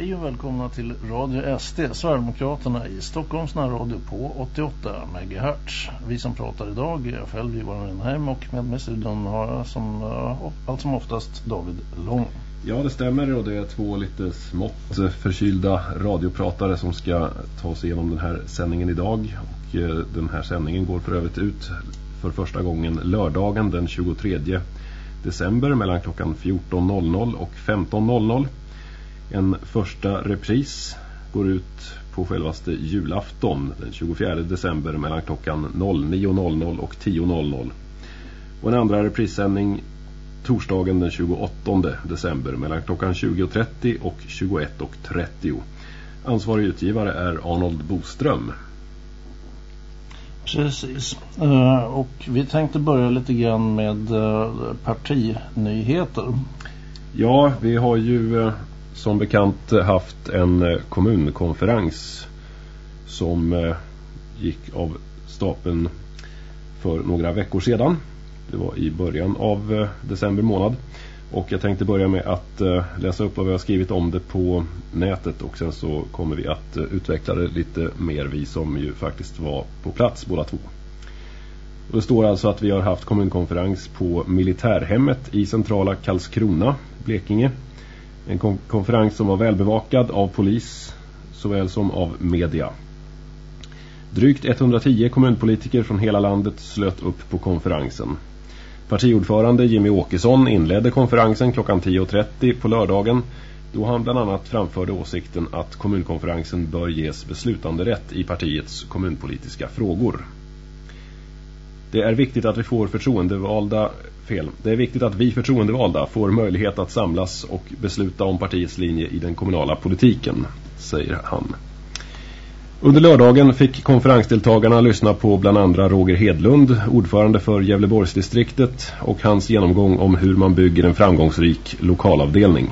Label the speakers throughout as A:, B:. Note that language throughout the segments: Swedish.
A: Hej och välkomna till Radio SD, Sverigedemokraterna i Stockholms närradio på 88 MHz. Vi som pratar idag är jag själv Johan Renheim och med mig studion har jag som eh, allt som oftast David Lång.
B: Ja det stämmer och det är två lite smått förkylda radiopratare som ska ta sig igenom den här sändningen idag. Och eh, den här sändningen går för övrigt ut för första gången lördagen den 23 december mellan klockan 14.00 och 15.00. En första repris går ut på självaste julafton den 24 december mellan klockan 09.00 och 10.00. Och en andra reprissändning torsdagen den 28 december mellan klockan 20.30 och 21.30. Ansvarig utgivare är Arnold Boström.
A: Precis. Uh, och vi tänkte börja lite grann med uh, partinyheter.
B: Ja, vi har ju uh, som bekant haft en eh, kommunkonferens som eh, gick av stapeln för några veckor sedan. Det var i början av eh, december månad. Och jag tänkte börja med att läsa upp vad vi har skrivit om det på nätet och sen så kommer vi att utveckla det lite mer vi som ju faktiskt var på plats båda två. Och det står alltså att vi har haft kommunkonferens på militärhemmet i centrala Karlskrona, Blekinge. En kon konferens som var välbevakad av polis såväl som av media. Drygt 110 kommunpolitiker från hela landet slöt upp på konferensen. Partiordförande Jimmy Åkesson inledde konferensen klockan 10.30 på lördagen då han bland annat framförde åsikten att kommunkonferensen bör ges beslutande rätt i partiets kommunpolitiska frågor. Det är viktigt att vi får förtroendevalda fel. Det är viktigt att vi förtroendevalda får möjlighet att samlas och besluta om partiets linje i den kommunala politiken, säger han. Under lördagen fick konferensdeltagarna lyssna på bland andra Roger Hedlund, ordförande för Gävleborgsdistriktet och hans genomgång om hur man bygger en framgångsrik lokalavdelning.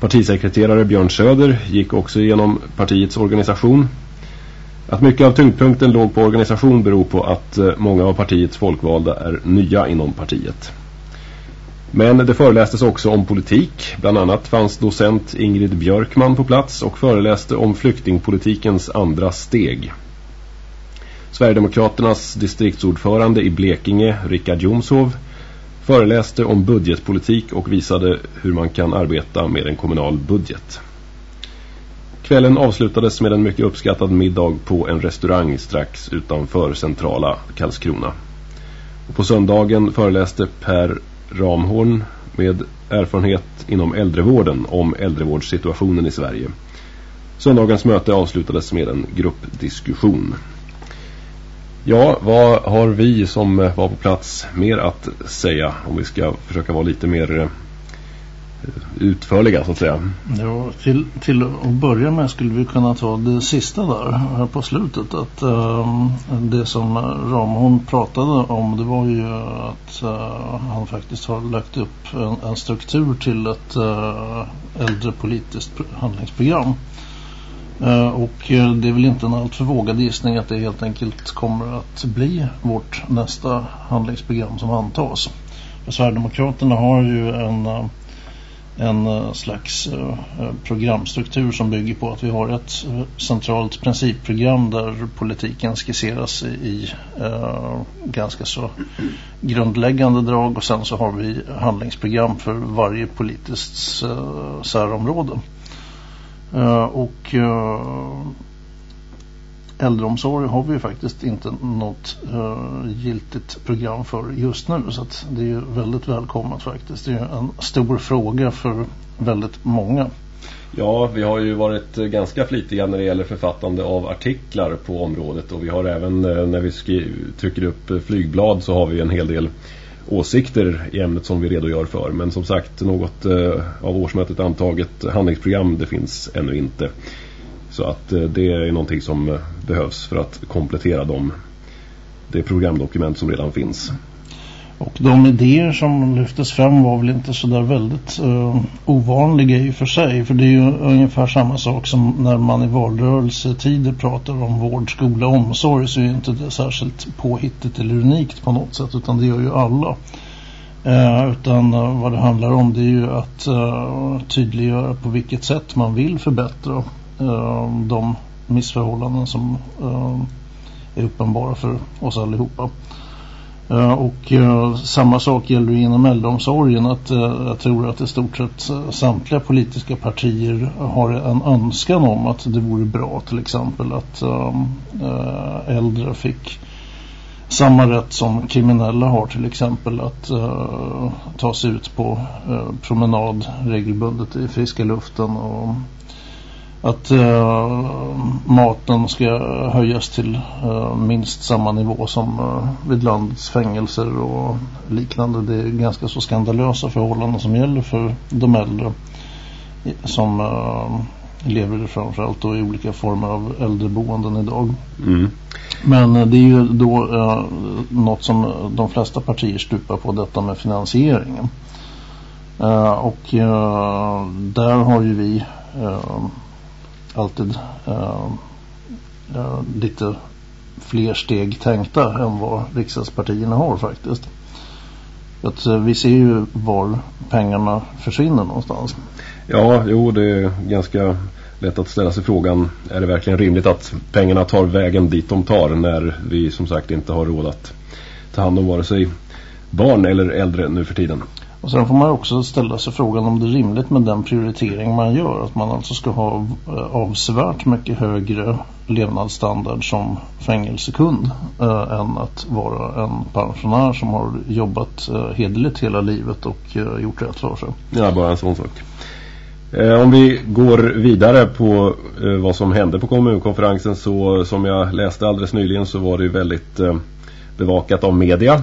B: Partisekreterare Björn Söder gick också igenom partiets organisation. Att mycket av tyngdpunkten låg på organisation beror på att eh, många av partiets folkvalda är nya inom partiet. Men det förelästes också om politik. Bland annat fanns docent Ingrid Björkman på plats och föreläste om flyktingpolitikens andra steg. Sverigedemokraternas distriktsordförande i Blekinge, Rickard Jomshov, föreläste om budgetpolitik och visade hur man kan arbeta med en kommunal budget. Kvällen avslutades med en mycket uppskattad middag på en restaurang strax utanför centrala Karlskrona. Och på söndagen föreläste Per Ramhorn med erfarenhet inom äldrevården om äldrevårdssituationen i Sverige. Söndagens möte avslutades med en gruppdiskussion. Ja, vad har vi som var på plats mer att säga om vi ska försöka vara lite mer eh, utförliga så att säga.
A: Ja, till, till att börja med skulle vi kunna ta det sista där här på slutet. Att äh, det som Ramon pratade om det var ju att äh, han faktiskt har lagt upp en, en struktur till ett eh, uh, äldrepolitiskt handlingsprogram. Och det är väl inte en alltför vågad gissning att det helt enkelt kommer att bli vårt nästa handlingsprogram som antas. För Sverigedemokraterna har ju en en eh, slags eh, programstruktur som bygger på att vi har ett eh, centralt principprogram där politiken skisseras i ganska så grundläggande drag och sen så har vi handlingsprogram för varje politiskt särområde. Och äldreomsorg har vi ju faktiskt inte något uh, giltigt program för just nu så att det är ju väldigt välkommet faktiskt. Det är ju en stor fråga för väldigt många.
B: Ja, vi har ju varit eh, ganska flitiga när det gäller författande av artiklar på området och vi har även eh, när vi trycker upp flygblad så har vi en hel del åsikter i ämnet som vi redogör för. Men som sagt, något av årsmötet antaget handlingsprogram det finns ännu inte. Så att eh, det är någonting som eh, behövs för att komplettera de det programdokument som redan finns.
A: Och de idéer som lyftes fram var väl inte så där väldigt uh, ovanliga i och för sig. För det är ju ungefär samma sak som när man i valrörelsetider pratar om vård, skola och omsorg så är ju inte det särskilt påhittigt eller unikt på något sätt utan det gör ju alla. Uh, utan vad det handlar om det är ju att uh, tydliggöra på vilket sätt man vill förbättra Eh, de missförhållanden som eh, är uppenbara för oss allihopa. Eh, och samma sak gäller inom äldreomsorgen att jag tror att i stort sett samtliga politiska partier har en önskan om att det vore bra till exempel att äldre fick samma rätt som kriminella har till exempel att uh, ta sig ut på uh, promenad regelbundet i friska luften och att uh, maten ska höjas till minst samma nivå som vid landets fängelser och liknande. Det är ganska så skandalösa förhållanden som gäller för de äldre som lever framförallt då i olika former av äldreboenden idag. Mm. Men eh, det är ju då eh, något som de flesta partier stupar på detta med finansieringen. Eh, och eh, där har ju vi eh, alltid eh, eh, lite fler steg tänkta än vad riksdagspartierna har faktiskt. Att eh, vi ser ju var pengarna försvinner någonstans.
B: Ja, jo det är ganska lätt att ställa sig frågan är det verkligen rimligt att pengarna tar vägen dit de tar när vi som sagt inte har råd att ta hand om vare sig barn eller äldre nu för tiden.
A: Och sen får man också ställa sig frågan om det är rimligt med den prioritering man gör. Att man alltså ska ha eh, avsevärt mycket högre levnadsstandard som fängelsekund eh, än att vara en pensionär som har jobbat eh, hederligt hela livet och eh, gjort rätt för sig.
B: Ja, bara en sån sak. Eh, om vi går vidare på eh, vad som hände på kommunkonferensen så som jag läste alldeles nyligen så var det väldigt eh, bevakat av media.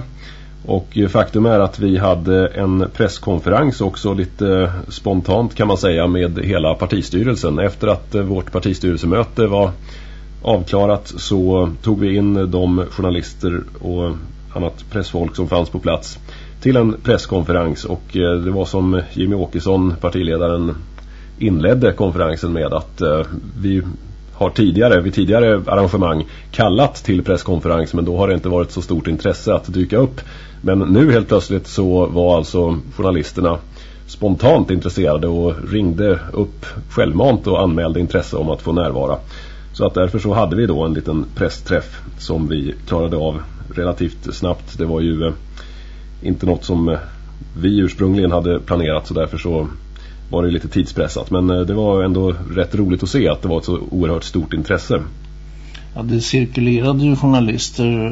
B: Och faktum är att vi hade en presskonferens också lite eh, spontant kan man säga med hela partistyrelsen. Efter att eh, vårt partistyrelsemöte var avklarat så tog vi in de journalister och annat pressfolk som fanns på plats till en presskonferens och eh, det var som Jimmy Åkesson, partiledaren, inledde konferensen med att vi har tidigare, vid tidigare arrangemang kallat till presskonferens men då har det inte varit så stort intresse att dyka upp. Men nu helt plötsligt så var alltså journalisterna spontant intresserade och ringde upp självmant och anmälde intresse om att få närvara. Så att därför så hade vi då en liten pressträff som vi klarade av relativt snabbt. Det var ju eh, inte något som eh, vi ursprungligen hade planerat så därför så var det lite tidspressat. Men eh, det var ändå rätt roligt att se att det var ett så oerhört stort intresse.
A: Ja, det cirkulerade ju journalister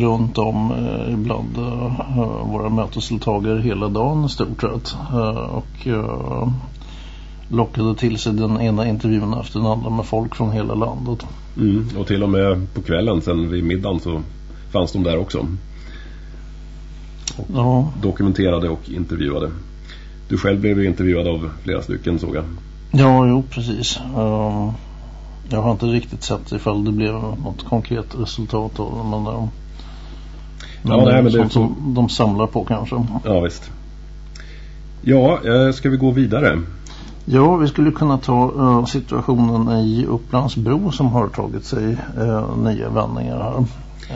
A: runt om eh, bland eh, våra mötesdeltagare hela dagen i stort sett. Eh, och eh, lockade till sig den ena intervjun efter den andra med folk från hela landet.
B: Mm, och till och med på kvällen sen vid middagen så fanns de där också. Och ja. Dokumenterade och intervjuade. Du själv blev intervjuad av flera stycken såg jag.
A: Ja, jo precis. Uh, jag har inte riktigt sett ifall det blev något konkret resultat av det. Men, uh, men, ja, det är som de samlar på kanske.
B: Ja, visst. Ja, uh, ska vi gå vidare?
A: Ja, vi skulle kunna ta uh, situationen i Upplandsbro som har tagit sig uh, nya vändningar här.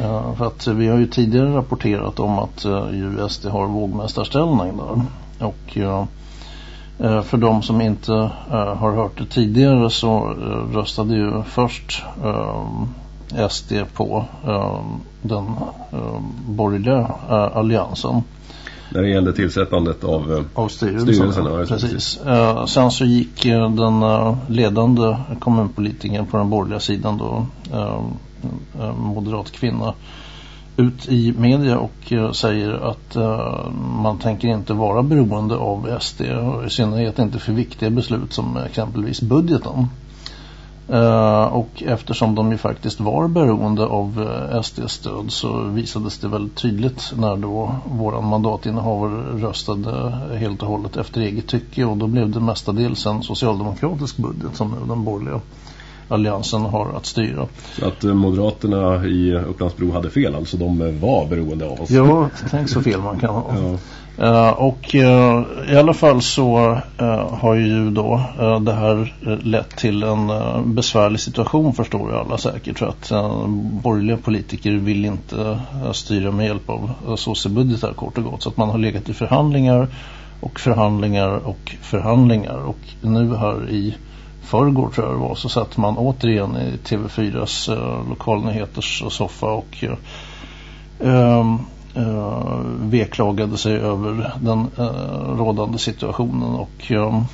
A: Uh, för att vi har ju tidigare rapporterat om att uh, USD har vågmästarställning där. Och eh, för de som inte eh, har hört det tidigare så eh, röstade ju först SD på den borgerliga alliansen.
B: När det gällde tillsättandet av,
A: av styrelsen. styrelsen ja, precis. sen så gick den ledande kommunpolitiken på den borgerliga sidan då, moderat kvinna ut i media och uh, säger att uh, man tänker inte vara beroende av SD och i synnerhet inte för viktiga beslut som exempelvis budgeten. Uh, och eftersom de ju faktiskt var beroende av SD-stöd så visades det väldigt tydligt när då våran mandatinnehavare röstade helt och hållet efter eget tycke och då blev det mestadels en socialdemokratisk budget som nu den borgerliga alliansen har att styra.
B: Så att eh, Moderaterna i Upplandsbro hade fel, alltså de var beroende av oss.
A: Ja, tänk så fel man kan ha. Ja. Uh, och uh, i alla fall så uh, har ju då det här lett till en besvärlig situation förstår ju alla säkert för att borgerliga politiker vill inte styra med hjälp av uh, socialbudgetar kort och gott så att man har legat i förhandlingar och förhandlingar och förhandlingar och nu här i förrgår tror jag det var så satt man återigen i TV4s eh, lokalnyheters soffa och eh, ehm, eh, veklagade sig över den eh, rådande situationen och ehm,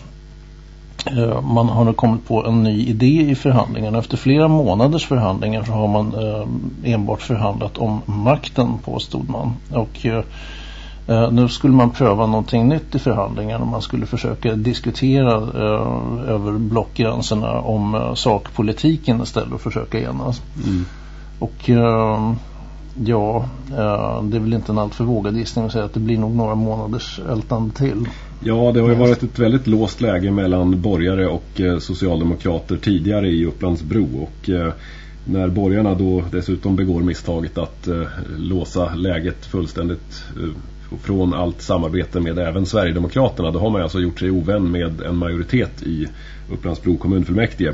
A: eh, man har nu kommit på en ny idé i förhandlingarna. Efter flera månaders förhandlingar så har man ehm, enbart förhandlat om makten påstod man. Och eh, nu skulle man pröva någonting nytt i förhandlingarna. Man skulle försöka diskutera över blockgränserna om sakpolitiken istället och försöka enas. Mm. Och Ja, det är väl inte en alltför vågad gissning att säga att det blir nog några månaders ältande till.
B: Ja, det har ju varit ett väldigt låst läge mellan borgare och eh, socialdemokrater tidigare i Upplandsbro och eh, när borgarna då dessutom begår misstaget att eh, låsa läget fullständigt från allt samarbete med även Sverigedemokraterna då har man alltså gjort sig ovän med en majoritet i Upplandsbro kommunfullmäktige.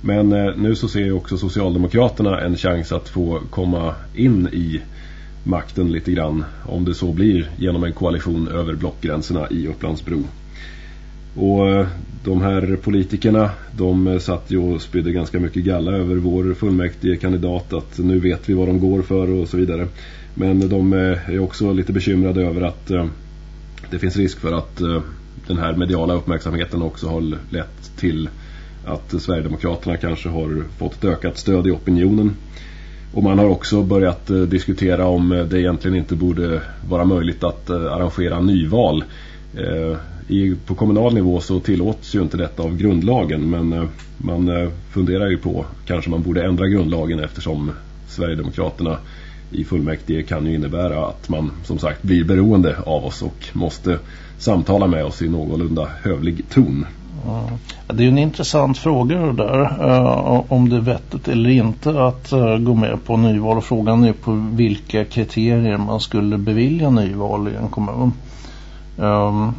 B: Men eh, nu så ser ju också Socialdemokraterna en chans att få komma in i makten lite grann. Om det så blir genom en koalition över blockgränserna i Upplandsbro. Och eh, de här politikerna de eh, satt ju och spydde ganska mycket galla över vår fullmäktige kandidat att nu vet vi vad de går för och så vidare. Men de eh, är också lite bekymrade över att det finns risk för att den här mediala uppmärksamheten också har lett till att Sverigedemokraterna kanske har fått ett ökat stöd i opinionen. Och man har också börjat diskutera om det egentligen inte borde vara möjligt att arrangera nyval. I, på kommunal nivå så tillåts ju inte detta av grundlagen men eh, man eh, funderar ju på kanske man borde ändra grundlagen eftersom Sverigedemokraterna i fullmäktige kan ju innebära att man som sagt blir beroende av oss och måste samtala med oss i någorlunda hövlig ton.
A: Det är ju en intressant fråga det där. Uh, om det är vettigt eller inte att uh, gå med på nyval. Och frågan är på vilka kriterier man skulle bevilja nyval i en kommun. Um,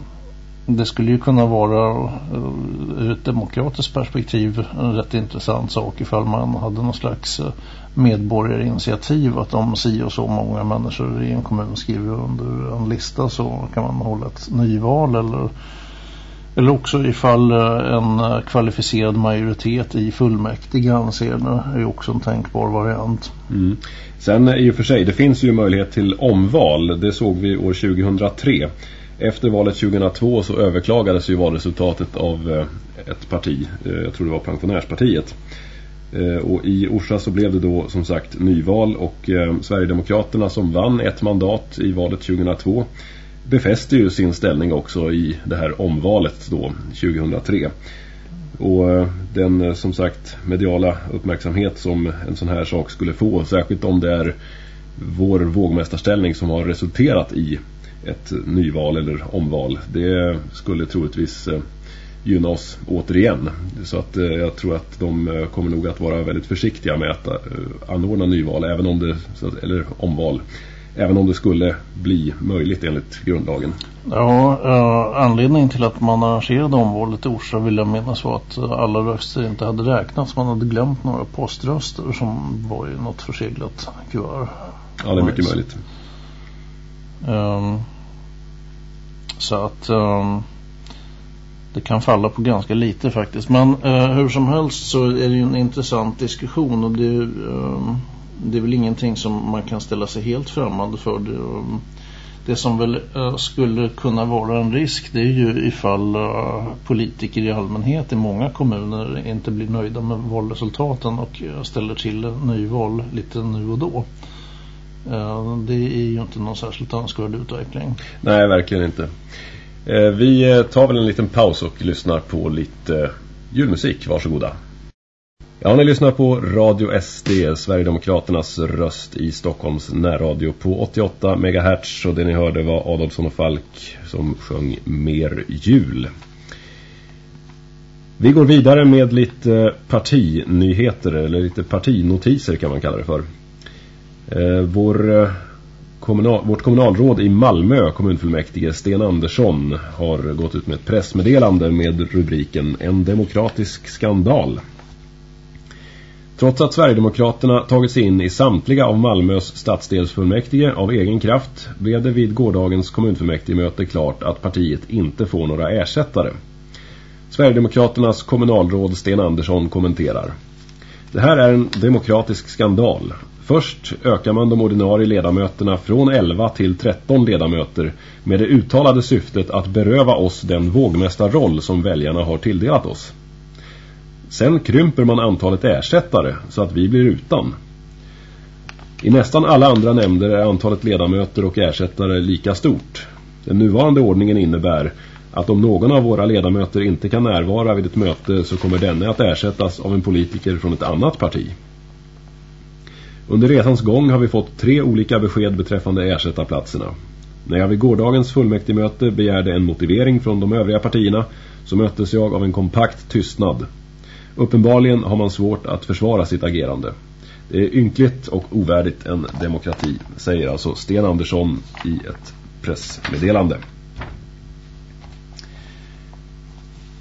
A: det skulle ju kunna vara eh, ur ett demokratiskt perspektiv en rätt intressant sak ifall man hade någon slags eh, medborgarinitiativ att om si och så många människor i en kommun skriver under en lista så kan man hålla ett nyval eller eller också ifall eh, en kvalificerad majoritet i fullmäktige anser det är också en tänkbar variant.
B: Mm. Sen i och för sig, det finns ju möjlighet till omval. Det såg vi år 2003. Efter valet 2002 så överklagades ju valresultatet av eh, ett parti. Eh, jag tror det var pensionärspartiet. Eh, och i Orsa så blev det då som sagt nyval och Sverigedemokraterna som vann ett mandat i valet 2002 befäste ju sin ställning också i det här omvalet då 2003. Och den som sagt mediala uppmärksamhet som en sån här sak skulle få, särskilt om det är vår vågmästarställning som har resulterat i ett nyval eller omval. Det skulle troligtvis eh, gynna oss återigen. Så att jag tror att de kommer nog att vara väldigt försiktiga med att anordna nyval även om det, eller omval Även om det skulle bli möjligt enligt grundlagen.
A: Ja, eh, anledningen till att man arrangerade omvalet i Orsa vill jag minnas var att alla röster inte hade räknats. Man hade glömt några poströster som var i något förseglat kuvert.
B: Ja, det är mycket möjligt.
A: Um, så att um, det kan falla på ganska lite faktiskt. Men uh, hur som helst så är det ju en intressant diskussion och det um, det är väl ingenting som man kan ställa sig helt främmande för. Det, ehm, det som väl uh, skulle kunna vara en risk det är ju ifall uh, politiker i allmänhet i många kommuner inte blir nöjda med valresultaten och ställer till nyval lite nu och då. Eh, det är ju inte någon särskilt önskvärd utveckling.
B: Nej, verkligen inte. Eh, vi eh, tar väl en liten paus och lyssnar på lite julmusik. Varsågoda. Ja, ni lyssnar på Radio SD, Sverigedemokraternas röst i Stockholms närradio på 88 MHz. Och det ni hörde var Adolfsson och Falk som sjöng Mer jul. Vi går vidare med lite partinyheter eller lite partinotiser kan man kalla det för. Eh, vår eh, kommunal, vårt kommunalråd i Malmö kommunfullmäktige Sten Andersson har gått ut med ett pressmeddelande med rubriken En demokratisk skandal. Trots att Sverigedemokraterna tagit sig in i samtliga av Malmös stadsdelsfullmäktige av egen kraft blev det vid gårdagens kommunfullmäktigemöte klart att partiet inte får några ersättare. Sverigedemokraternas kommunalråd Sten Andersson kommenterar. Det här är en demokratisk skandal. Först ökar man de ordinarie ledamöterna från 11 till 13 ledamöter med det uttalade syftet att beröva oss den vågmästarroll som väljarna har tilldelat oss. Sen krymper man antalet ersättare så att vi blir utan. I nästan alla andra nämnder är antalet ledamöter och ersättare lika stort. Den nuvarande ordningen innebär att om någon av våra ledamöter inte kan närvara vid ett möte så kommer denne att ersättas av en politiker från ett annat parti. Under resans gång har vi fått tre olika besked beträffande ersättarplatserna. När jag vid gårdagens fullmäktigemöte begärde en motivering från de övriga partierna så möttes jag av en kompakt tystnad. Uppenbarligen har man svårt att försvara sitt agerande. Det är ynkligt och ovärdigt en demokrati, säger alltså Sten Andersson i ett pressmeddelande.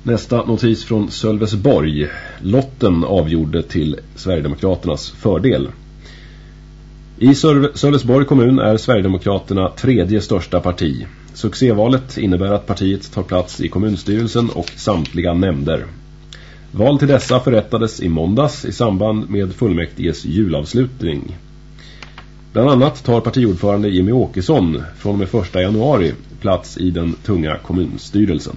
B: Nästa notis från Sölvesborg. Lotten avgjorde till Sverigedemokraternas fördel. I Sölvesborg kommun är Sverigedemokraterna tredje största parti. Succévalet innebär att partiet tar plats i kommunstyrelsen och samtliga nämnder. Val till dessa förrättades i måndags i samband med fullmäktiges julavslutning. Bland annat tar partiordförande Jimmy Åkesson från och med 1 januari plats i den tunga kommunstyrelsen.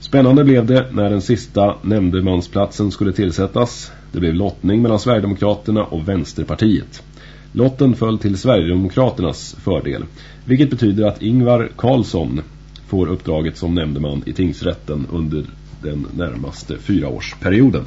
B: Spännande blev det när den sista nämndemansplatsen skulle tillsättas. Det blev lottning mellan Sverigedemokraterna och Vänsterpartiet. Lotten föll till Sverigedemokraternas fördel, vilket betyder att Ingvar Karlsson får uppdraget som nämndeman i tingsrätten under den närmaste fyraårsperioden.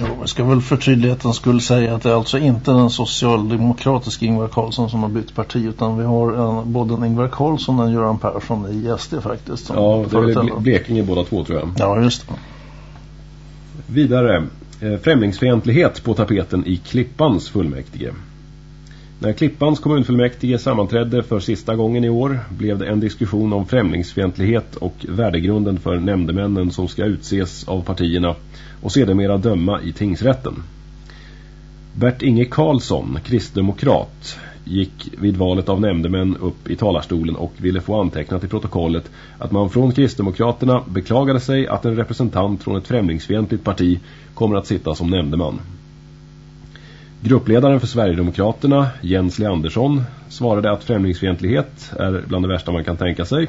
A: Jo, jag ska väl för tydlighetens skull säga att det är alltså inte den socialdemokratiska Ingvar Carlsson som har bytt parti utan vi har en, både en Ingvar Carlsson och en Göran Persson i SD faktiskt.
B: Ja, det är väl Blekinge båda två tror jag.
A: Ja, just det.
B: Vidare, Eh, främlingsfientlighet på tapeten i Klippans fullmäktige. När Klippans kommunfullmäktige sammanträdde för sista gången i år blev det en diskussion om främlingsfientlighet och värdegrunden för nämndemännen som ska utses av partierna och sedermera döma i tingsrätten. Bert Inge Karlsson, kristdemokrat, gick vid valet av nämndemän upp i talarstolen och ville få antecknat i protokollet att man från Kristdemokraterna beklagade sig att en representant från ett främlingsfientligt parti kommer att sitta som nämndeman. Gruppledaren för Sverigedemokraterna, Jens Leandersson, svarade att främlingsfientlighet är bland det värsta man kan tänka sig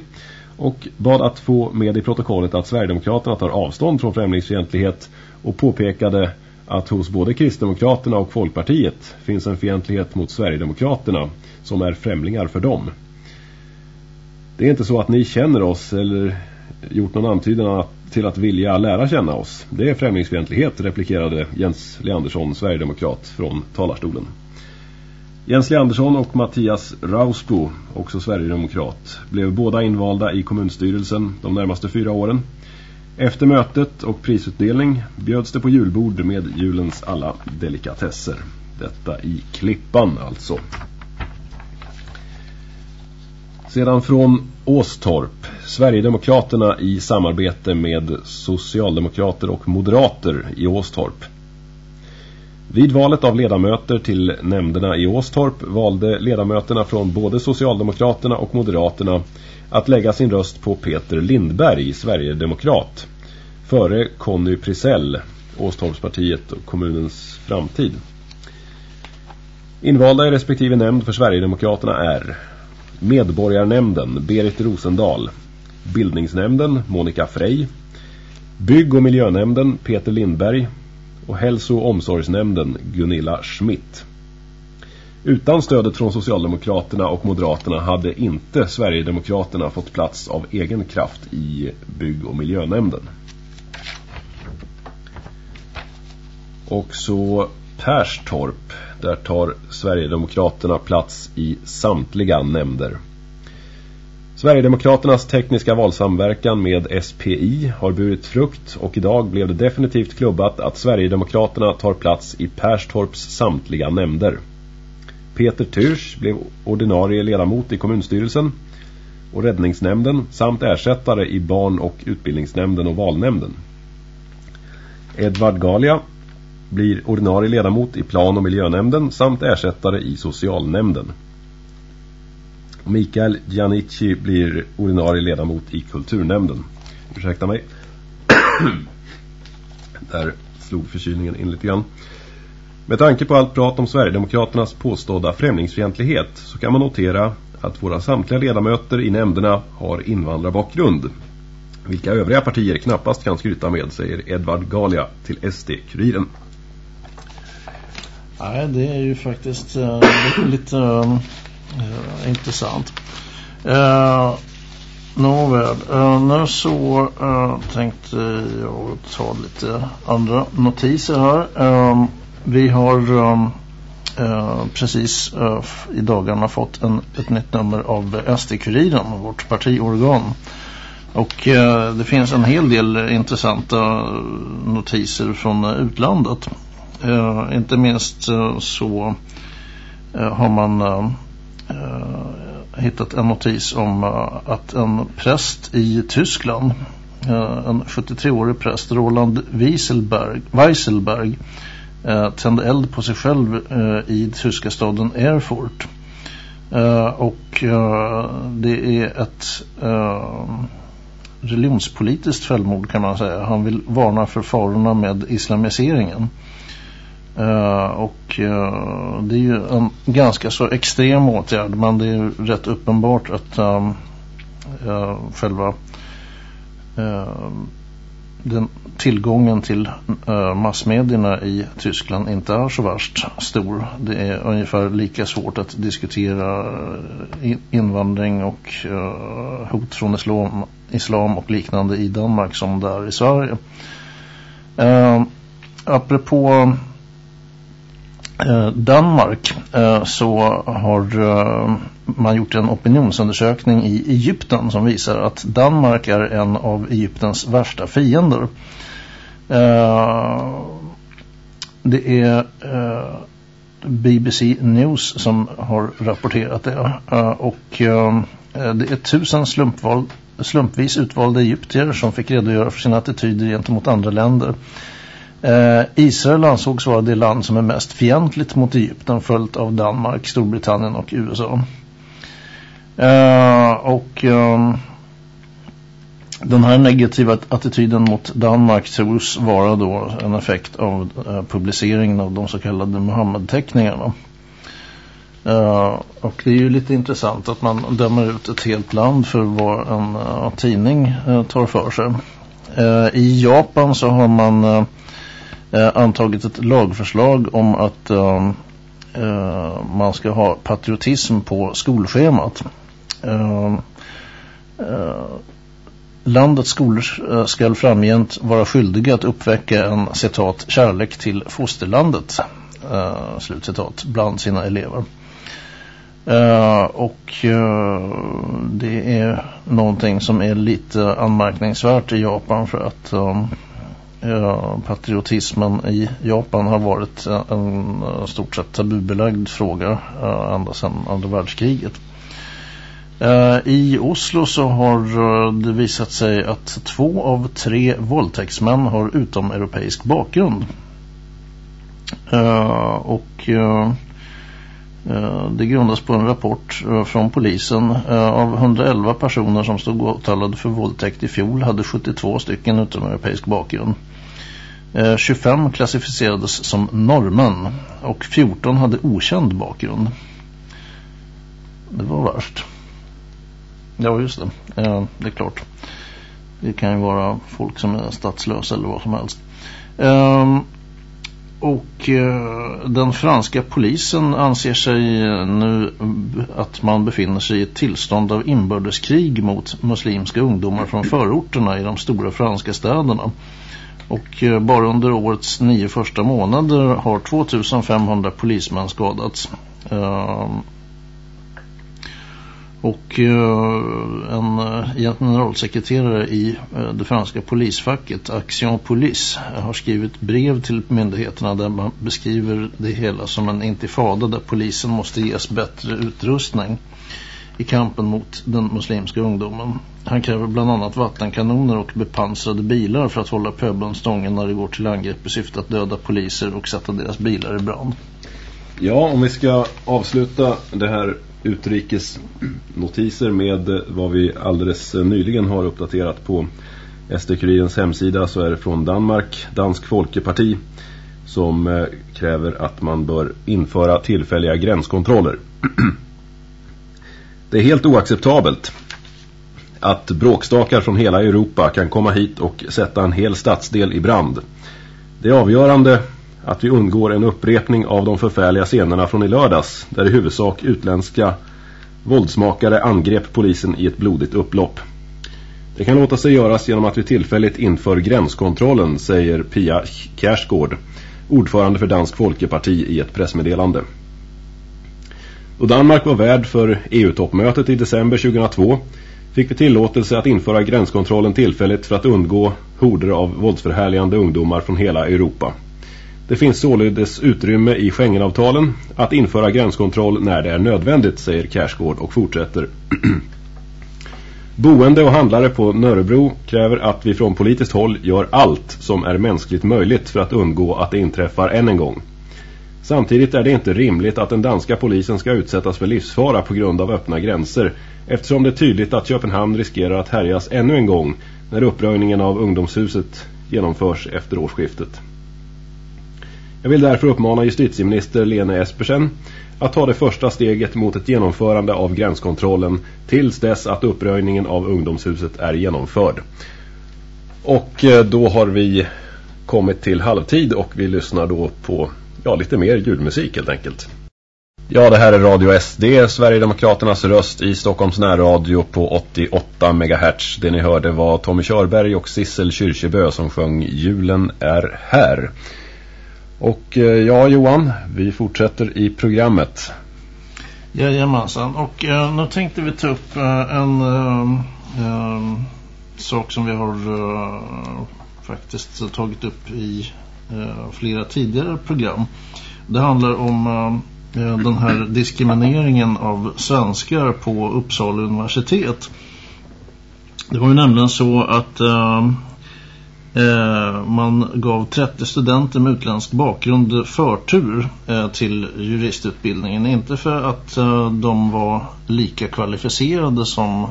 B: och bad att få med i protokollet att Sverigedemokraterna tar avstånd från främlingsfientlighet och påpekade att hos både Kristdemokraterna och Folkpartiet finns en fientlighet mot Sverigedemokraterna som är främlingar för dem. Det är inte så att ni känner oss eller gjort någon antydan till att vilja lära känna oss. Det är främlingsfientlighet, replikerade Jens Leandersson, Sverigedemokrat, från talarstolen. Jens Leandersson och Mattias Rausbo, också Sverigedemokrat, blev båda invalda i kommunstyrelsen de närmaste fyra åren. Efter mötet och prisutdelning bjöds det på julbord med julens alla delikatesser. Detta i Klippan alltså. Sedan från Åstorp, Sverigedemokraterna i samarbete med Socialdemokrater och Moderater i Åstorp. Vid valet av ledamöter till nämnderna i Åstorp valde ledamöterna från både Socialdemokraterna och Moderaterna att lägga sin röst på Peter Lindberg, Sverigedemokrat, före Conny Prisell, Åstorpspartiet och kommunens framtid. Invalda i respektive nämnd för Sverigedemokraterna är Medborgarnämnden Berit Rosendal, Bildningsnämnden Monica Frey, Bygg- och miljönämnden Peter Lindberg och Hälso- och omsorgsnämnden Gunilla Schmidt. Utan stödet från Socialdemokraterna och Moderaterna hade inte Sverigedemokraterna fått plats av egen kraft i bygg- och miljönämnden. Och så Perstorp, där tar Sverigedemokraterna plats i samtliga nämnder. Sverigedemokraternas tekniska valsamverkan med SPI har burit frukt och idag blev det definitivt klubbat att Sverigedemokraterna tar plats i Perstorps samtliga nämnder. Peter Turs blev ordinarie ledamot i kommunstyrelsen och räddningsnämnden samt ersättare i barn- och utbildningsnämnden och valnämnden. Edvard Galia blir ordinarie ledamot i plan- och miljönämnden samt ersättare i socialnämnden. Mikael Giannici blir ordinarie ledamot i kulturnämnden. Ursäkta mig. Där slog förkylningen in lite grann. Med tanke på allt prat om Sverigedemokraternas påstådda främlingsfientlighet så kan man notera att våra samtliga ledamöter i nämnderna har invandrarbakgrund. Vilka övriga partier knappast kan skryta med, säger Edvard Galia till SD-kuriren.
A: Nej, det är ju faktiskt äh, lite eh, Eh, intressant. Eh, Nåväl, eh, nu så eh, tänkte jag ta lite andra notiser här. Eh, vi har eh, eh, precis i dagarna fått en, ett nytt nummer av SD-kuriren, vårt partiorgan. Och det finns en hel del intressanta notiser från utlandet. Inte minst så har man Eh, hittat en notis om uh, att en präst i Tyskland, uh, en 73-årig präst, Roland Wieselberg, Weiselberg, uh, tände eld på sig själv uh, i tyska staden Erfurt. Uh, och uh, det är ett uh, religionspolitiskt självmord kan man säga. Han vill varna för farorna med islamiseringen. Uh, och uh, det är ju en ganska så extrem åtgärd men det är ju rätt uppenbart att um, uh, själva ehm, den tillgången till massmedierna i Tyskland inte är så värst stor. Det är ungefär lika svårt att diskutera invandring och hot från islam, islam och liknande i Danmark som där i Sverige. Ehm, apropå Eh, Danmark eh, så har eh, man gjort en opinionsundersökning i Egypten som visar att Danmark är en av Egyptens värsta fiender. Det är BBC News som har rapporterat det och det är tusen slumpval, slumpvis utvalda egyptier som fick redogöra för sina attityder gentemot andra länder. Eh, Israel ansågs vara det land som är mest fientligt mot Egypten följt av Danmark, Storbritannien och USA. Eh, och eh, den här negativa attityden mot Danmark tros vara då en effekt av eh, publiceringen av de så kallade Muhammed-teckningarna. Uh, och det är ju lite intressant att man dömer ut ett helt land för vad en uh, tidning uh, tar för sig. I Japan så har man eh, Eh, antagit ett lagförslag om att eh, eh, man ska ha patriotism på skolschemat. Eh, eh, landets skolor eh, ska framgent vara skyldiga att uppväcka en citat kärlek till fosterlandet eh, slutcitat bland sina elever. Uh, och uh, det är någonting som är lite anmärkningsvärt i Japan för att um, patriotismen i Japan har varit en, stort sett tabubelagd fråga eh, ända sedan andra världskriget. Eh, I Oslo så har eh, det visat sig att två av tre våldtäktsmän har utomeuropeisk bakgrund. Och Eh, det grundas på en rapport eh, från polisen. Eh, av 111 personer som stod åtalade för våldtäkt i fjol hade 72 stycken utomeuropeisk bakgrund. 25 klassificerades som norrmän och 14 hade okänd bakgrund. Det var värst. Ja, just det. Det är klart. Det kan ju vara folk som är statslösa eller vad som helst. Och eh, den franska polisen anser sig eh, nu att man befinner sig i ett tillstånd av inbördeskrig mot muslimska ungdomar från förorterna i de stora franska städerna. Och eh, bara under årets nio första månader har 2500 polismän skadats. Eh, och eh, eh, en generalsekreterare i eh, det franska polisfacket, Action Police, har skrivit brev till myndigheterna där man beskriver det hela som en intifada där polisen måste ges bättre utrustning i kampen mot den muslimska ungdomen. Han kräver bland annat vattenkanoner och bepansrade bilar för att hålla pöbeln stången när det går till angrepp i syfte att döda poliser och sätta deras bilar i brand.
B: Ja, om vi ska avsluta det här utrikesnotiser med vad vi alldeles nyligen har uppdaterat på SD-kurirens hemsida så är det från Danmark, Dansk Folkeparti som eh, kräver att man bör införa tillfälliga gränskontroller. Det är helt oacceptabelt att bråkstakar från hela Europa kan komma hit och sätta en hel stadsdel i brand. Det är avgörande att vi undgår en upprepning av de förfärliga scenerna från i lördags där i huvudsak utländska våldsmakare angrep polisen i ett blodigt upplopp. Det kan låta sig göras genom att vi tillfälligt inför gränskontrollen, säger Pia Kärsgård, ordförande för Dansk Folkeparti i ett pressmeddelande. Då Danmark var värd för EU-toppmötet i december 2002 fick vi tillåtelse att införa gränskontrollen tillfälligt för att undgå horder av våldsförhärligande ungdomar från hela Europa. Det finns således utrymme i Schengenavtalen att införa gränskontroll när det är nödvändigt, säger Kärsgård och fortsätter. Boende och handlare på Nörrebro kräver att vi från politiskt håll gör allt som är mänskligt möjligt för att undgå att det inträffar än en gång. Samtidigt är det inte rimligt att den danska polisen ska utsättas för livsfara på grund av öppna gränser eftersom det är tydligt att Köpenhamn riskerar att härjas ännu en gång när uppröjningen av ungdomshuset genomförs efter årsskiftet. Jag vill därför uppmana justitieminister Lena Espersen att ta det första steget mot ett genomförande av gränskontrollen tills dess att uppröjningen av ungdomshuset är genomförd. Och eh, då har vi kommit till halvtid och vi lyssnar då på ja, lite mer julmusik helt enkelt. Ja, det här är Radio SD, Sverigedemokraternas röst i Stockholms närradio på 88 MHz. Det ni hörde var Tommy Körberg och Sissel Kyrkjebö som sjöng Julen är här. Och eh, ja, Johan, vi fortsätter i programmet.
A: Jajamensan, och eh, nu tänkte vi ta upp eh, en eh, eh sak som vi har eh, faktiskt tagit upp i Eh, flera tidigare program. Det handlar om eh, eh den här diskrimineringen av svenskar på Uppsala universitet. Det var ju nämligen så att eh Eh, man gav 30 studenter med utländsk bakgrund förtur eh, till juristutbildningen. Inte för att eh, de var lika kvalificerade som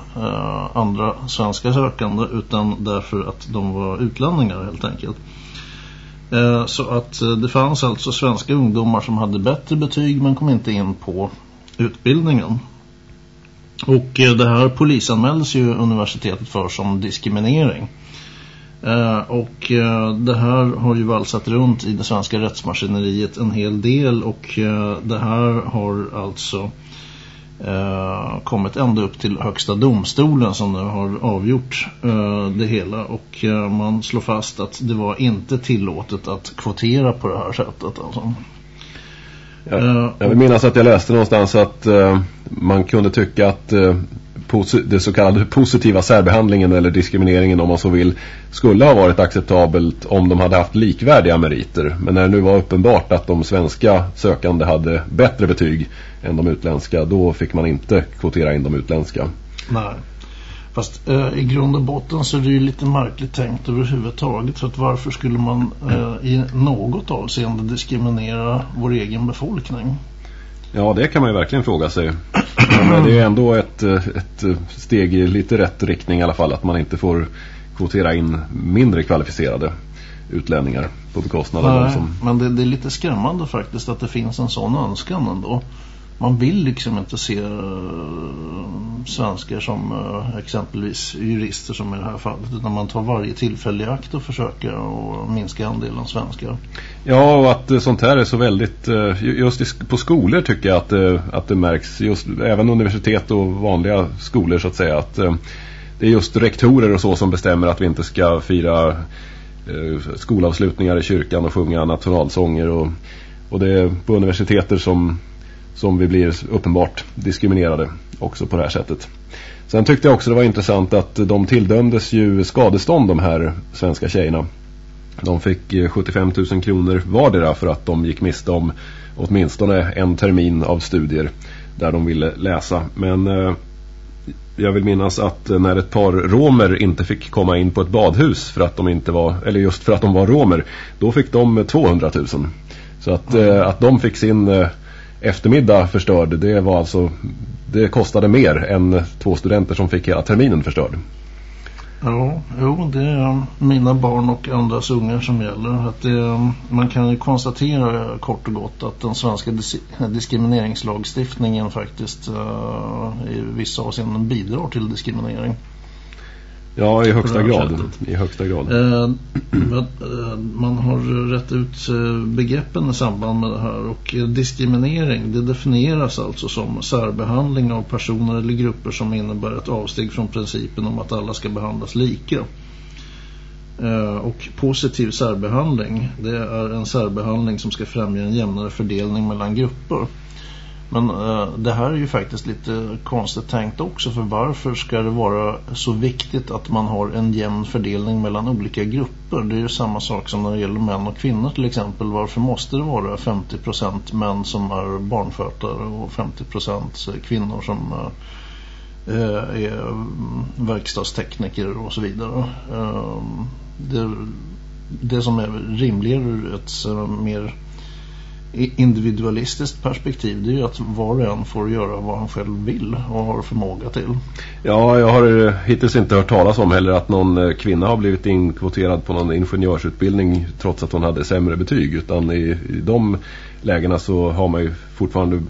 A: andra svenska sökande utan därför att de var utlänningar helt enkelt. Så att det fanns alltså svenska ungdomar som hade bättre betyg men kom inte in på utbildningen. Och det här polisanmäldes ju universitetet för som diskriminering. Och det här har ju valsat runt i det svenska rättsmaskineriet en hel del och det här har alltså eh, kommit ända upp till högsta domstolen som nu har avgjort eh, det hela och eh, man slår fast att det var inte tillåtet att kvotera på det här sättet alltså.
B: Jag, eh, jag vill minnas att jag läste någonstans att eh, man kunde tycka att den så kallade positiva särbehandlingen eller diskrimineringen om man så vill skulle ha varit acceptabelt om de hade haft likvärdiga meriter. Men när det nu var uppenbart att de svenska sökande hade bättre betyg än de utländska då fick man inte kvotera in de utländska.
A: Nej. Fast eh, i grund och botten så är det ju lite märkligt tänkt överhuvudtaget. För att varför skulle man eh, i något avseende diskriminera vår egen befolkning?
B: Ja, det kan man ju verkligen fråga sig. Men det är ändå ett, ett steg i lite rätt riktning i alla fall. Att man inte får kvotera in mindre kvalificerade utlänningar på bekostnad av dem som...
A: Men det, det, är lite skrämmande faktiskt att det finns en sån önskan ändå man vill liksom inte se uh, svenskar som uh, exempelvis jurister som i det här fallet utan man tar varje tillfälle i akt och försöker att minska andelen svenskar.
B: Ja och att uh, sånt här är så väldigt just i, på skolor tycker jag att, att det märks just även universitet och vanliga skolor så att säga att det är just rektorer och så som bestämmer att vi inte ska fira skolavslutningar i kyrkan och sjunga nationalsånger och, och det är på universiteter som som vi blir uppenbart diskriminerade också på det här sättet. Sen tyckte jag också det var intressant att de tilldömdes ju skadestånd de här svenska tjejerna. De fick eh, 75 000 kronor vardera för att de gick miste om åtminstone en termin av studier där de ville läsa. Men eh, jag vill minnas att eh, när ett par romer inte fick komma in på ett badhus för att de inte var, eller just för att de var romer, då fick de eh, 200 000. Så att, att de fick sin eh, eftermiddag förstörd, det var alltså, det kostade mer än två studenter som fick hela terminen förstörd.
A: Ja, jo, det är um, mina barn och andras ungar som gäller. Att det, um, man kan ju konstatera uh, kort och gott att den svenska dis diskrimineringslagstiftningen faktiskt uh, i vissa avseenden bidrar till diskriminering.
B: Ja, i högsta grad. I högsta grad.
A: Eh, eh, man har rätt ut eh, begreppen i samband med det här och diskriminering det definieras alltså som särbehandling av personer eller grupper som innebär ett avsteg från principen om att alla ska behandlas lika. Och positiv särbehandling det är en särbehandling som ska främja en jämnare fördelning mellan grupper. Men eh, det här är ju faktiskt lite konstigt tänkt också för varför ska det vara så viktigt att man har en jämn fördelning mellan olika grupper? Det är ju samma sak som när det gäller män och kvinnor till exempel. Varför måste det vara 50% män som är barnfötare och 50% kvinnor som eh, eh är mm, verkstadstekniker och så vidare? Eh, det, det som är rimligare ur ett eh, mer individualistiskt perspektiv det är ju att var och en får göra vad han själv vill och har förmåga till.
B: Ja, jag har eh, hittills inte hört talas om heller att någon eh, kvinna har blivit inkvoterad på någon ingenjörsutbildning trots att hon hade sämre betyg utan i, i de lägena så har man ju fortfarande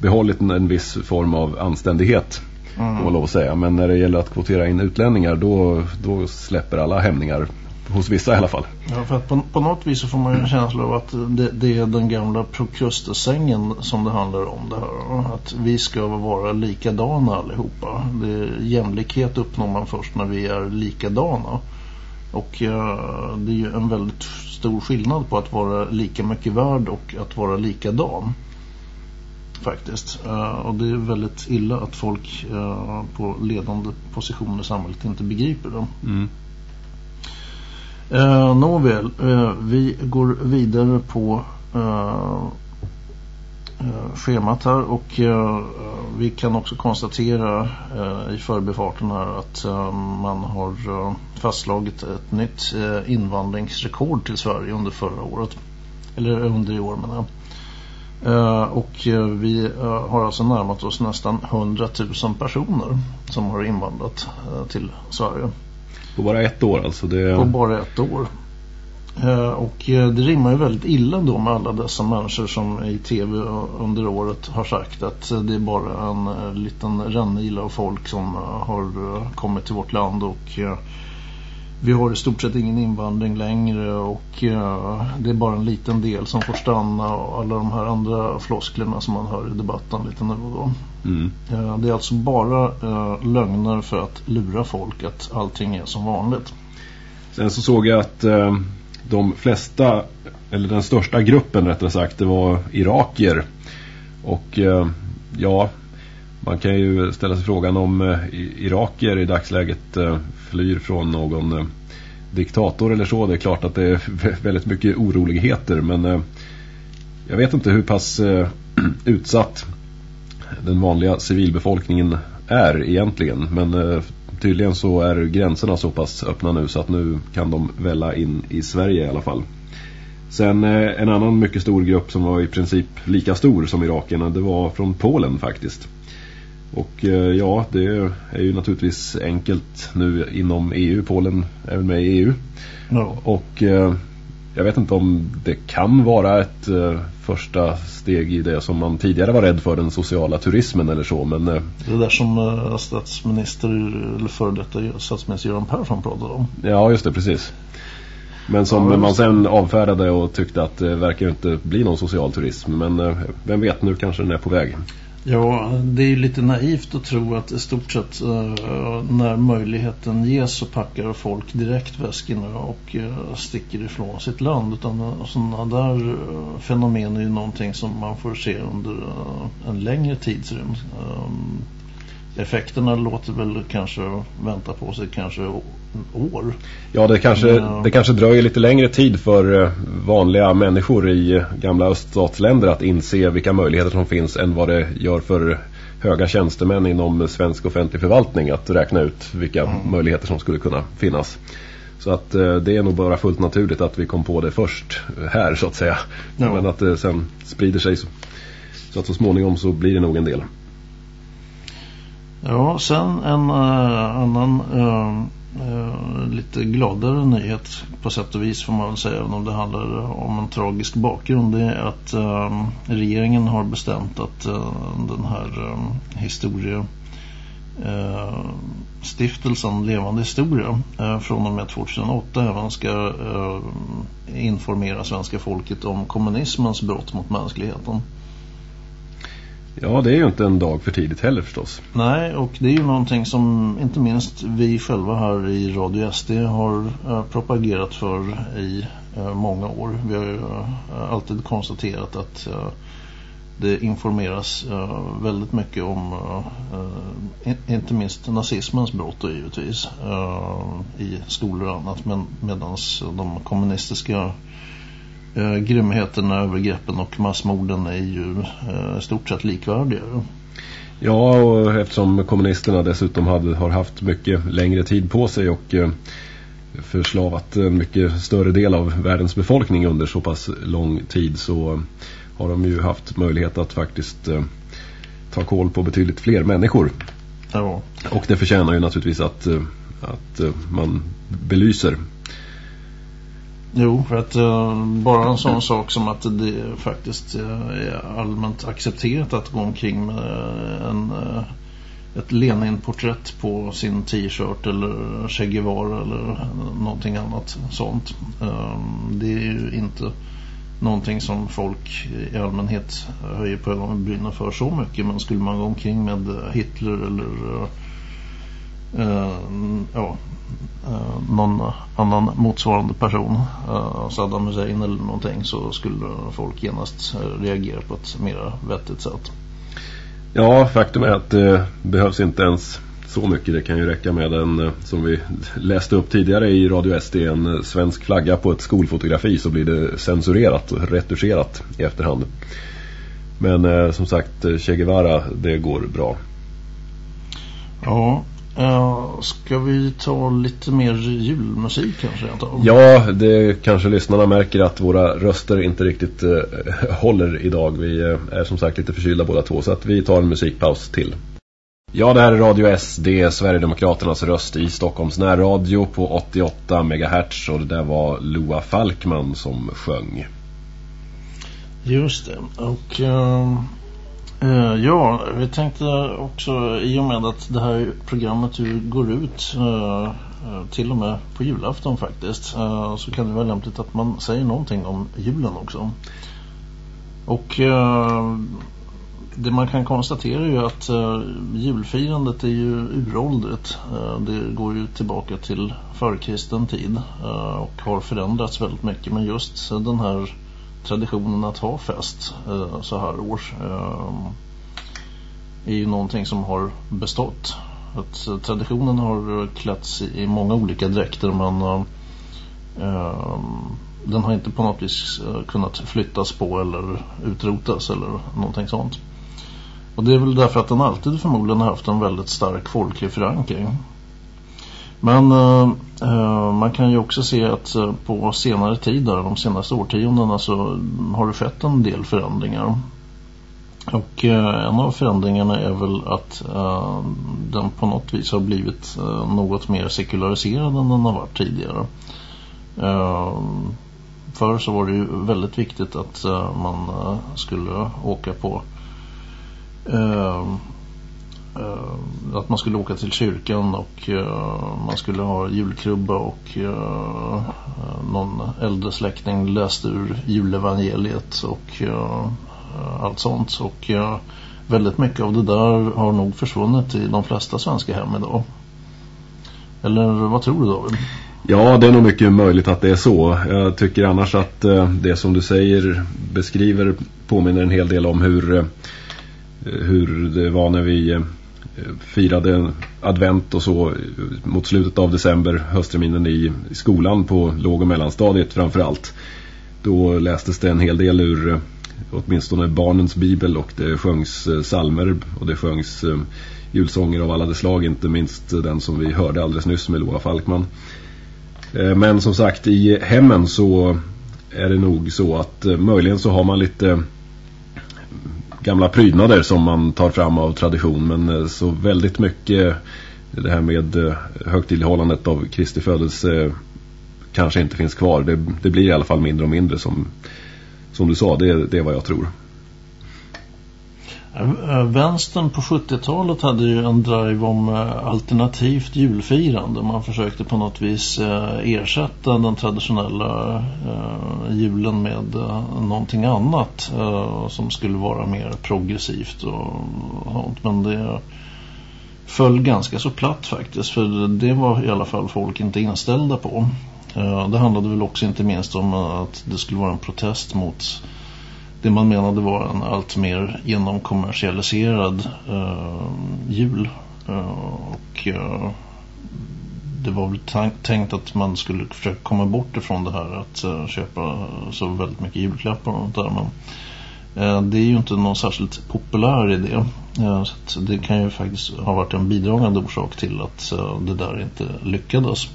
B: behållit en, en viss form av anständighet mm. man lov att säga. Men när det gäller att kvotera in utlänningar då, då släpper alla hämningar hos vissa i alla fall.
A: Ja, för att på, på något vis så får man ju en känsla av att det, det är den gamla prokrustesängen som det handlar om det här. Att vi ska vara likadana allihopa. Det, jämlikhet uppnår man först när vi är likadana. Och uh, det är ju en väldigt stor skillnad på att vara lika mycket värd och att vara likadan. Faktiskt. Uh, och det är väldigt illa att folk uh, på ledande positioner i samhället inte begriper det. Mm. Eh, nåväl, eh, vi går vidare på eh, eh, schemat här och eh, vi kan också konstatera eh, i förbifarten här att eh, man har eh, fastslagit ett nytt invandringsrekord till Sverige under förra året. Eller under i år menar jag. och vi har alltså närmat oss nästan 100 000 personer som har invandrat till Sverige.
B: På bara ett år alltså? Det...
A: På bara ett år. Eh, och eh, det rimmar ju väldigt illa då med alla dessa människor som i tv under året har sagt att eh, det är bara en liten rännila av folk som har kommit till vårt land och vi har i stort sett ingen invandring längre och det är bara en liten del som får stanna och alla de här andra flosklerna som man hör i debatten lite nu och då. Mm. det är alltså bara lögner för att lura folk att allting är som vanligt.
B: Sen så såg jag att de flesta, eller den största gruppen rättare sagt, det var irakier. Och ja, man kan ju ställa sig frågan om eh, irakier i dagsläget eh, flyr från någon eh, diktator eller så. Det är klart att det är väldigt mycket oroligheter men eh, jag vet inte hur pass eh, utsatt den vanliga civilbefolkningen är egentligen. Men tydligen så är gränserna så pass öppna nu så att nu kan de välla in i Sverige i alla fall. Sen eh, en annan mycket stor grupp som var i princip lika stor som irakierna det var från Polen faktiskt. Och eh, ja, det är ju naturligtvis enkelt nu inom EU. Polen är väl med i EU. No. Och eh, jag vet inte om det kan vara ett uh, första steg i det som man tidigare var rädd för, den sociala turismen eller så. Men,
A: det där som statsminister, eller före detta statsminister Göran Persson pratade om.
B: Ja, just det, precis. Men som ja, man sen avfärdade och tyckte att det verkar inte bli någon social turism. Men vem vet, nu kanske den är på väg.
A: Ja, det är ju lite naivt att tro att i stort sett eh, när möjligheten ges så packar folk direkt väskorna och eh, sticker ifrån sitt land. Utan eh, sådana där eh, fenomen är ju någonting som man får se under eh, en längre tidsrymd. Ehm, Effekterna låter väl kanske vänta på sig kanske år.
B: Ja, det kanske, det kanske dröjer lite längre tid för eh, vanliga människor i gamla öststatsländer att inse vilka möjligheter som finns än vad det gör för höga tjänstemän inom svensk offentlig förvaltning att räkna ut vilka mm. möjligheter som skulle kunna finnas. Så att eh, det är nog bara fullt naturligt att vi kom på det först här så att säga. Ja. Men att det sen sprider sig så, så att så småningom så blir det nog en del.
A: Ja, sen en äh, annan äh, lite gladare nyhet på sätt och vis får man väl säga även om det handlar om en tragisk bakgrund det är att regeringen har bestämt att den här historie stiftelsen Levande historia från och med 2008 även ska informera svenska folket om kommunismens brott mot mänskligheten.
B: Ja, det är ju inte en dag för tidigt heller förstås.
A: Nej, och det är ju någonting som inte minst vi själva här i Radio SD har äh, propagerat för i äh, många år. Vi har ju äh, alltid konstaterat att det informeras väldigt mycket om inte minst nazismens brott givetvis i skolor och annat men medans de kommunistiska eh, grymheterna, övergreppen och massmorden är ju eh, stort sett likvärdiga.
B: Ja, och eftersom kommunisterna dessutom hade, har haft mycket längre tid på sig och eh, förslavat en mycket större del av världens befolkning under så pass lång tid så har de ju haft möjlighet att faktiskt eh, ta koll på betydligt fler människor. Ja. Och det förtjänar ju naturligtvis att, eh, att eh, man belyser
A: Jo, för att uh, bara en sån sak som att det faktiskt uh, är allmänt accepterat att gå omkring med en, uh, ett Lenin-porträtt på sin t-shirt eller Che Guevara eller någonting annat sånt. det är ju inte någonting som folk i allmänhet höjer på ögonbrynen för så mycket. Men skulle man gå omkring med Hitler eller ja, eh, någon annan motsvarande person, eh, Saddam Hussein eller någonting, så skulle folk genast eh, reagera på ett mer vettigt sätt.
B: Ja, faktum är att det behövs inte ens så mycket. Det kan ju räcka med en, eh, som vi läste upp tidigare i Radio SD, en eh, svensk flagga på ett skolfotografi så blir det censurerat och retuscherat i efterhand. Men eh, som sagt, Che Guevara, det går bra.
A: Ja, Uh, ska vi ta lite mer julmusik kanske?
B: Ja, det kanske lyssnarna märker att våra röster inte riktigt uh, håller idag. Vi uh, är som sagt lite förkylda båda två så att vi tar en musikpaus till. Ja, det här är Radio SD, Sverigedemokraternas röst i Stockholms närradio på 88 MHz och det där var Loa Falkman som sjöng.
A: Just det, och Uh, Eh, ja, vi tänkte också i och med att det här programmet ju går ut uh, till och med på julafton faktiskt uh, så kan det vara lämpligt att man säger någonting om julen också. Och det man kan konstatera är ju att julfirandet är ju uråldrigt. det går ju tillbaka till förkristen tid och har förändrats väldigt mycket men just den här traditionen att ha fest eh, så här års eh, är ju någonting som har bestått. Att eh, traditionen har klätts i många olika dräkter men eh, ehm, den har inte på något vis eh, kunnat flyttas på eller utrotas eller någonting sånt. Och det är väl därför att den alltid förmodligen har haft en väldigt stark folklig förankring. Men eh, eh, man kan ju också se att eh, på senare tid, där, de senaste årtiondena, så har det skett en del förändringar. Och eh, en av förändringarna är väl att den på något vis har blivit något mer sekulariserad än den har varit tidigare. Förr så var det ju väldigt viktigt att man skulle åka på Eh, att man skulle åka till kyrkan och uh, man skulle ha julkrubba och uh, någon äldre släkting läste ur julevangeliet och allt sånt och väldigt mycket av det där har nog försvunnit i de flesta svenska hem idag. Eller vad tror du David?
B: Ja, det är nog mycket möjligt att det är så. Jag tycker annars att det som du säger beskriver påminner en hel del om hur, hur det var när vi Eh, firade advent och så eh, mot slutet av december höstterminen i skolan på låg- och mellanstadiet framförallt. Då lästes det en hel del ur eh, åtminstone barnens bibel och det sjöngs salmer och det sjöngs julsånger av alla de slag, inte minst den som vi hörde alldeles nyss med Loa Falkman. Men som sagt, i hemmen så är det nog så att möjligen så har man lite gamla prydnader som man tar fram av tradition. Men eh, så väldigt mycket eh, det här med eh, högtidlighållandet av Kristi födelse kanske inte finns kvar. Det, det, blir i alla fall mindre och mindre som, som du sa, det, det är vad jag tror.
A: Eh, eh, vänstern på 70-talet hade ju en drive om eh, alternativt julfirande. Man försökte på något vis ersätta den traditionella julen med någonting annat som skulle vara mer progressivt och sånt. Men det föll ganska så platt faktiskt för det var i alla fall folk inte inställda på. Det handlade väl också inte minst om att det skulle vara en protest mot det man menade var en allt mer genomkommersialiserad eh, jul. Eh, och eh, det var väl tänkt att man skulle försöka komma bort ifrån det här att eh, köpa så väldigt mycket julklappar och där. Men eh, det är ju inte någon särskilt populär idé. Eh, så det kan ju faktiskt ha varit en bidragande orsak till att det där inte lyckades.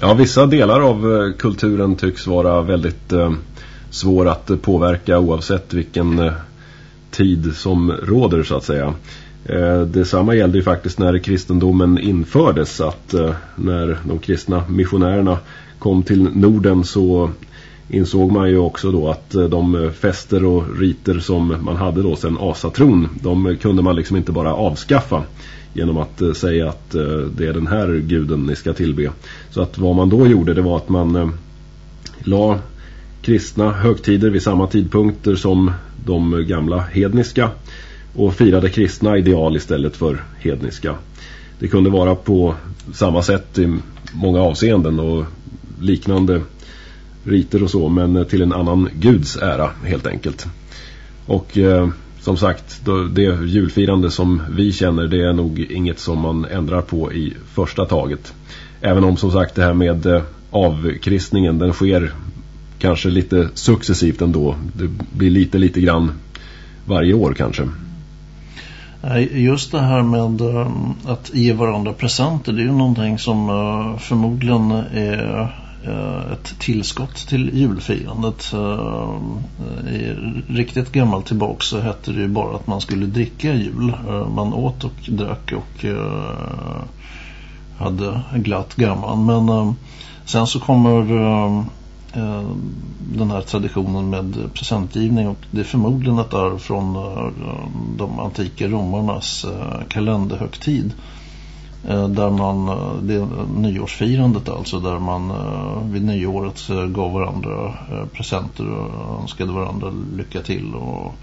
B: Ja, vissa delar av kulturen tycks vara väldigt svår att eh, påverka oavsett vilken eh, tid som råder så att säga. Eh, detsamma gällde ju faktiskt när kristendomen infördes att eh, när de kristna missionärerna kom till Norden så insåg man ju också då att eh, de fester och riter som man hade då sedan asatron de kunde man liksom inte bara avskaffa genom att säga att det är den här guden ni ska tillbe. Så att vad man då gjorde det var att man la kristna högtider vid samma tidpunkter som de gamla hedniska och firade kristna ideal istället för hedniska. Det kunde vara på samma sätt i många avseenden och liknande riter och så men till en annan guds ära helt enkelt. Och eh, som sagt, det julfirande som vi känner det är nog inget som man ändrar på i första taget. Även om som sagt det här med eh, avkristningen den sker kanske lite successivt ändå. Det blir lite, lite grann varje år kanske.
A: Just det här med eh, att ge varandra presenter det är ju någonting som eh, förmodligen är eh, ett tillskott till julfirandet. I riktigt gammalt tillbaka så hette det ju bara att man skulle dricka jul. Man åt och drack och hade glatt gammal. Men sen så kommer Eh, den här traditionen med presentgivning och det är förmodligen ett arv från eh, de antika romarnas eh, kalenderhögtid. Där man, det är nyårsfirandet alltså där man vid nyåret gav varandra presenter och önskade varandra lycka till och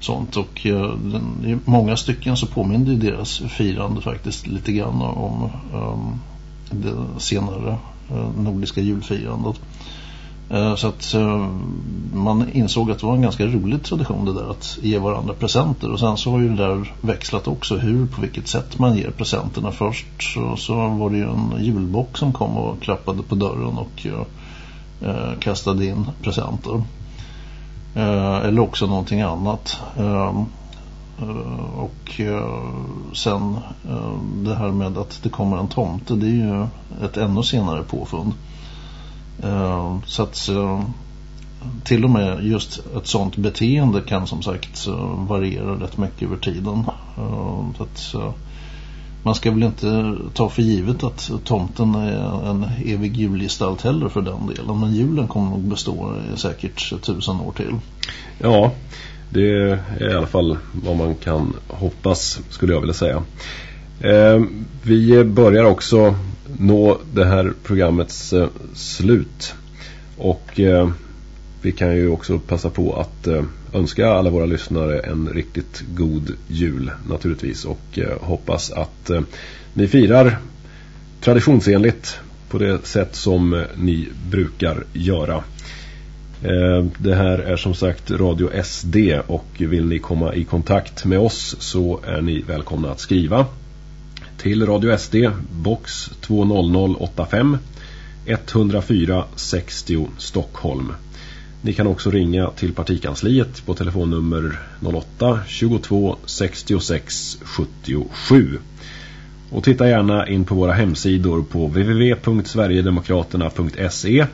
A: sånt. Och i många stycken så påminner deras firande faktiskt lite grann om ehm, det senare nordiska julfirandet. Eh, så att eh, man insåg att det var en ganska rolig tradition det där att ge varandra presenter. Och sen så har ju det där växlat också hur, på vilket sätt man ger presenterna. Först så, så var det ju en julbock som kom och klappade på dörren och eh, eh kastade in presenter. Eh, eller också någonting annat. Ehm, eh, och sen det här med att det kommer en tomte det är ju ett ännu senare påfund. Ehm, så att till och med just ett sånt beteende kan som sagt variera rätt mycket över tiden. Ehm, så att man ska väl inte ta för givet att tomten är en evig julgestalt heller för den delen. Men julen kommer nog bestå i säkert tusen år till.
B: Ja, det är i alla fall vad man kan hoppas skulle jag vilja säga. Ehm, vi börjar också nå det här programmets eh, slut. Och eh, vi kan ju också passa på att eh, önska alla våra lyssnare en riktigt god jul naturligtvis och eh, hoppas att eh, ni firar traditionsenligt på det sätt som eh, ni brukar göra. Eh, det här är som sagt Radio SD och vill ni komma i kontakt med oss så är ni välkomna att skriva till Radio SD box 20085 104 60 Stockholm. Ni kan också ringa till partikansliet på telefonnummer 08 22 66 77. Och titta gärna in på våra hemsidor på www.sverigedemokraterna.se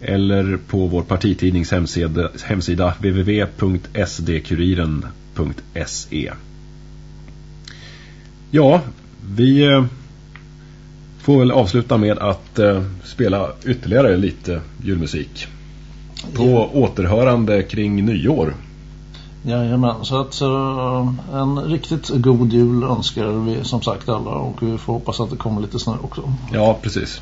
B: eller på vår partitidnings hemsida, hemsida www.sdkuriren.se Ja, vi eh, får väl avsluta med att eh, spela ytterligare lite julmusik. På ja. återhörande kring nyår.
A: Jajamän, så att uh, en riktigt god jul önskar vi som sagt alla och vi får hoppas att det kommer lite snö också.
B: Ja, precis.